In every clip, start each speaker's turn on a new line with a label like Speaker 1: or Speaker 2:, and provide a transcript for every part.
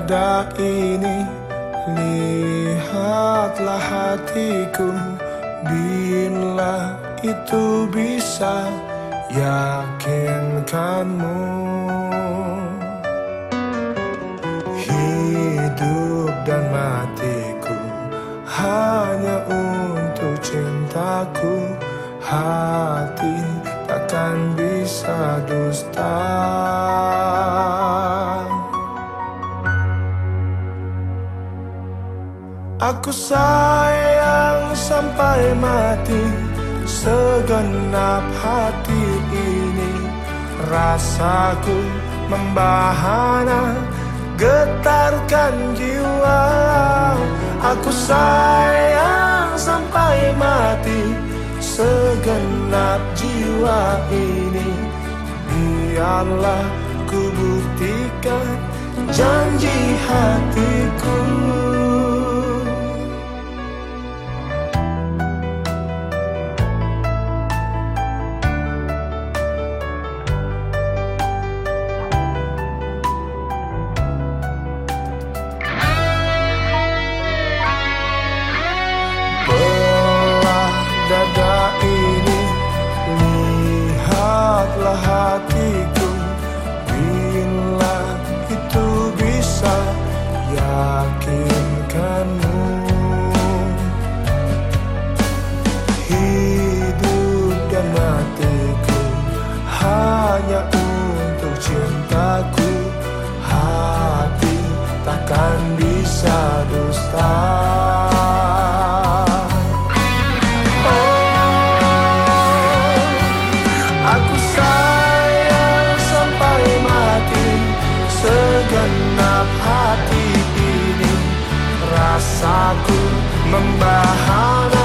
Speaker 1: dada ini. Lihatlah hatiku Bila itu bisa yakinkanmu. Hidup dan matiku Hanya untuk cintaku. Hati takkan bisa dusta Aku sayang sampai mati Segenap hati ini. Rasaku membahana Getarkan jiwa. Aku sayang sampai mati Segenap jiwa ini. Biarlah ku buktikan janji hatiku Segenap hati ini Rasaku membahana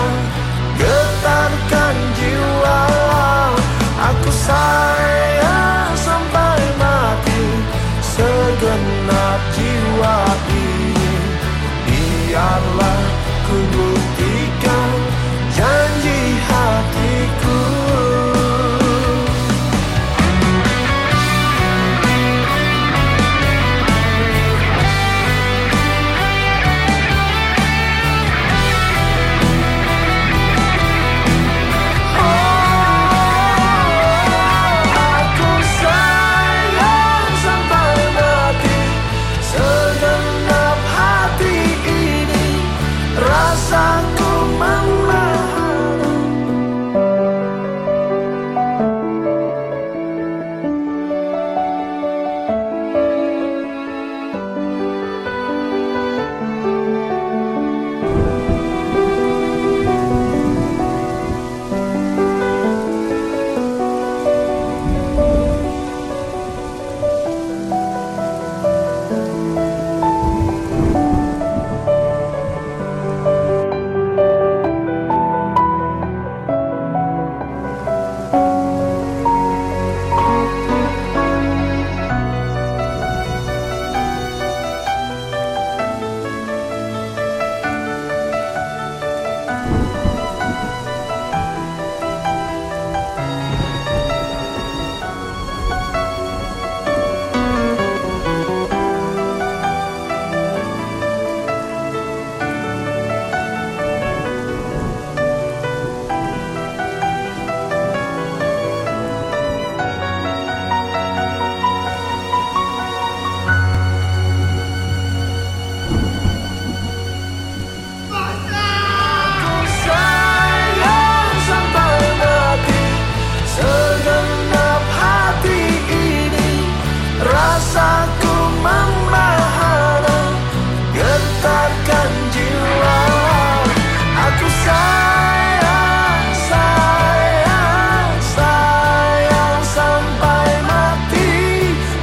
Speaker 1: sangre. rasaku membara Getarkan jiwa. Aku sayang, sayang, sayang Sampai mati.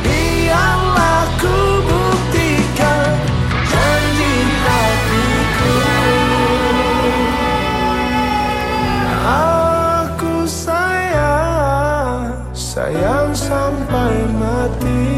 Speaker 1: Biarlah ku buktikan Janji hatiku Aku sayang, sayang sampai mati.